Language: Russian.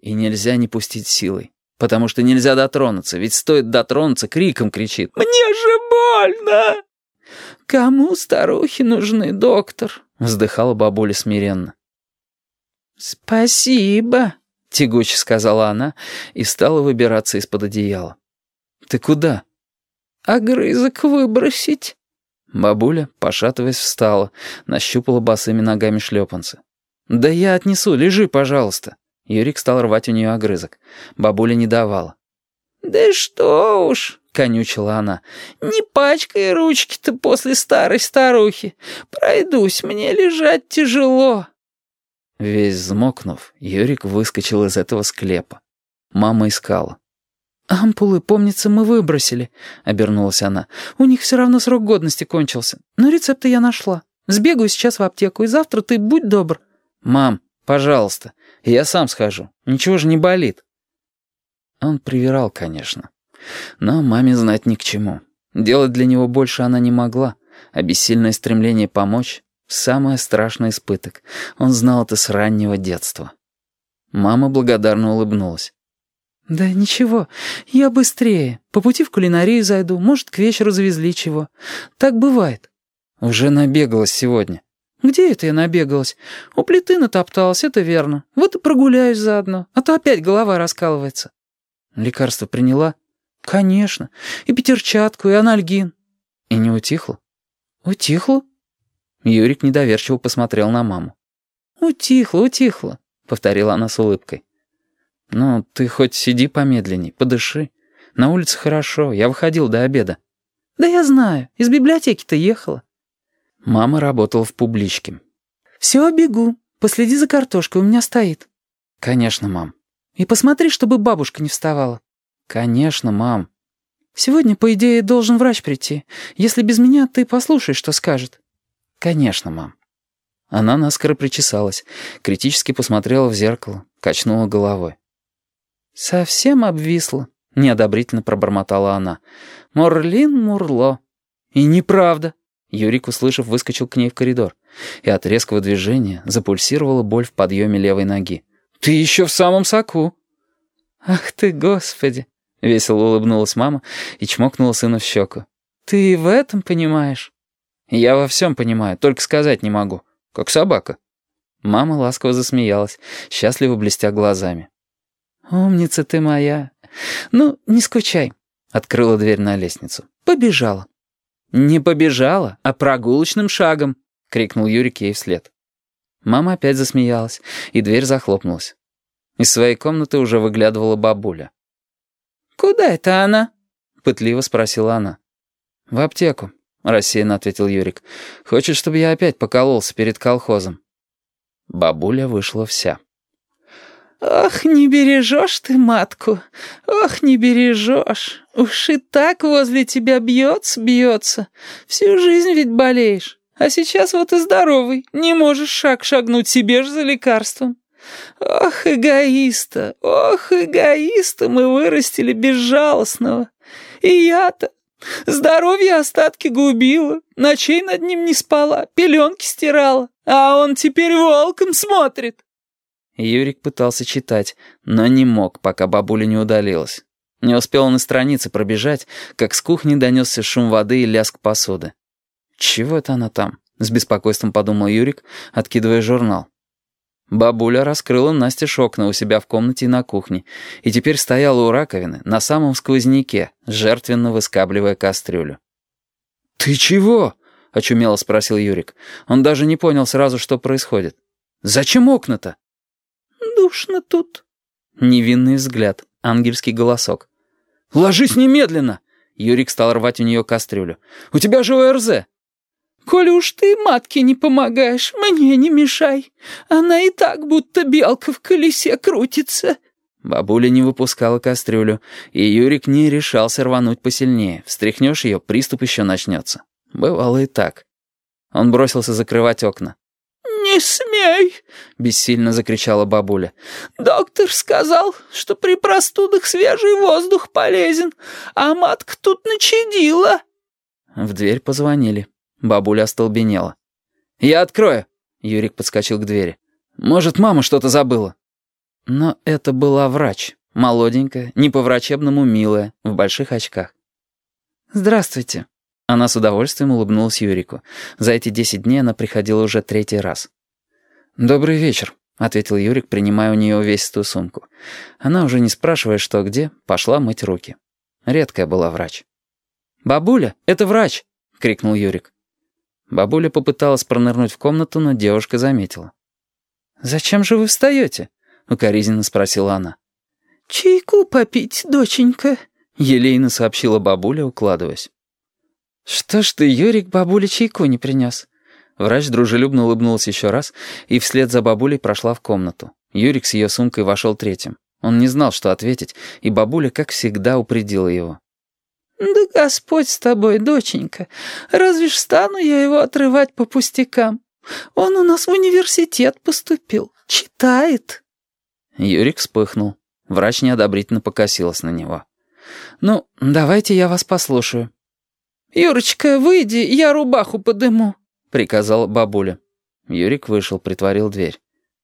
И нельзя не пустить силой. Потому что нельзя дотронуться, ведь стоит дотронуться, криком кричит. «Мне же больно!» «Кому старухи нужны, доктор?» — вздыхала бабуля смиренно. «Спасибо», — тягуче сказала она и стала выбираться из-под одеяла. «Ты куда?» «Огрызок выбросить». Бабуля, пошатываясь, встала, нащупала босыми ногами шлепанцы. «Да я отнесу, лежи, пожалуйста». Юрик стал рвать у нее огрызок. Бабуля не давала. «Да что уж», — конючила она, — «не пачкай ручки-то после старой старухи. Пройдусь, мне лежать тяжело». Весь взмокнув, Юрик выскочил из этого склепа. Мама искала. «Ампулы, помнится, мы выбросили», — обернулась она. «У них все равно срок годности кончился. Но рецепты я нашла. Сбегаю сейчас в аптеку, и завтра ты будь добр». «Мам, пожалуйста, я сам схожу. Ничего же не болит». Он привирал, конечно. Но маме знать ни к чему. Делать для него больше она не могла, а бессильное стремление помочь — самое страшное испыток. Он знал это с раннего детства. Мама благодарно улыбнулась. «Да ничего, я быстрее. По пути в кулинарию зайду, может, к вечеру завезли чего. Так бывает». «Уже набегалась сегодня». «Где это я набегалась? У плиты натопталась, это верно. Вот и прогуляюсь заодно, а то опять голова раскалывается». «Лекарство приняла?» «Конечно. И пятерчатку, и анальгин». «И не утихло?» «Утихло?» Юрик недоверчиво посмотрел на маму. «Утихло, утихло», — повторила она с улыбкой. «Ну, ты хоть сиди помедленней, подыши. На улице хорошо, я выходил до обеда». «Да я знаю, из библиотеки-то ехала». Мама работала в публичке. «Все, бегу. Последи за картошкой, у меня стоит». «Конечно, мам». «И посмотри, чтобы бабушка не вставала». «Конечно, мам». «Сегодня, по идее, должен врач прийти. Если без меня, ты послушай, что скажет». «Конечно, мам». Она наскоро причесалась, критически посмотрела в зеркало, качнула головой. «Совсем обвисла», — неодобрительно пробормотала она. «Морлин Мурло». «И неправда». Юрик, услышав, выскочил к ней в коридор. И от резкого движения запульсировала боль в подъеме левой ноги. «Ты еще в самом соку!» «Ах ты, Господи!» — весело улыбнулась мама и чмокнула сына в щеку. «Ты и в этом понимаешь?» «Я во всем понимаю, только сказать не могу. Как собака». Мама ласково засмеялась, счастливо блестя глазами. «Умница ты моя. Ну, не скучай». Открыла дверь на лестницу. «Побежала». «Не побежала, а прогулочным шагом», — крикнул Юрик ей вслед. Мама опять засмеялась, и дверь захлопнулась. Из своей комнаты уже выглядывала бабуля. «Куда это она?» — пытливо спросила она. «В аптеку», — рассеянно ответил Юрик. «Хочет, чтобы я опять покололся перед колхозом». Бабуля вышла вся. «Ох, не бережешь ты матку, ох, не бережешь. Уж и так возле тебя бьется, бьется. Всю жизнь ведь болеешь. А сейчас вот и здоровый, не можешь шаг шагнуть себе же за лекарством. Ох, эгоиста, ох, эгоиста мы вырастили безжалостного. И я-то здоровье остатки губила, ночей над ним не спала, пеленки стирала, а он теперь волком смотрит». Юрик пытался читать, но не мог, пока бабуля не удалилась. Не успел на странице пробежать, как с кухни донесся шум воды и лязг посуды. «Чего это она там?» — с беспокойством подумал Юрик, откидывая журнал. Бабуля раскрыла Насте окна у себя в комнате и на кухне, и теперь стояла у раковины, на самом сквозняке, жертвенно выскабливая кастрюлю. «Ты чего?» — очумело спросил Юрик. Он даже не понял сразу, что происходит. «Зачем окна-то?» «Душно тут». Невинный взгляд, ангельский голосок. «Ложись немедленно!» Юрик стал рвать у нее кастрюлю. «У тебя же ОРЗ!» «Коли уж ты матке не помогаешь, мне не мешай. Она и так будто белка в колесе крутится». Бабуля не выпускала кастрюлю, и Юрик не решался рвануть посильнее. Встряхнешь ее, приступ еще начнется. Бывало и так. Он бросился закрывать окна. «Не смей!» — бессильно закричала бабуля. «Доктор сказал, что при простудах свежий воздух полезен, а матка тут начадила». В дверь позвонили. Бабуля остолбенела. «Я открою!» — Юрик подскочил к двери. «Может, мама что-то забыла?» Но это была врач, молоденькая, не по-врачебному милая, в больших очках. «Здравствуйте». Она с удовольствием улыбнулась Юрику. За эти десять дней она приходила уже третий раз. «Добрый вечер», — ответил Юрик, принимая у нее увесистую сумку. Она, уже не спрашивая, что где, пошла мыть руки. Редкая была врач. «Бабуля, это врач!» — крикнул Юрик. Бабуля попыталась пронырнуть в комнату, но девушка заметила. «Зачем же вы встаете?» — укоризненно спросила она. «Чайку попить, доченька», — елейно сообщила бабуля, укладываясь. «Что ж ты, Юрик, бабуле чайку не принес?» Врач дружелюбно улыбнулся еще раз и вслед за бабулей прошла в комнату. Юрик с ее сумкой вошел третьим. Он не знал, что ответить, и бабуля, как всегда, упредила его. «Да Господь с тобой, доченька. Разве ж стану я его отрывать по пустякам? Он у нас в университет поступил. Читает». Юрик вспыхнул. Врач неодобрительно покосилась на него. «Ну, давайте я вас послушаю». «Юрочка, выйди, я рубаху подыму», — приказала бабуля. Юрик вышел, притворил дверь.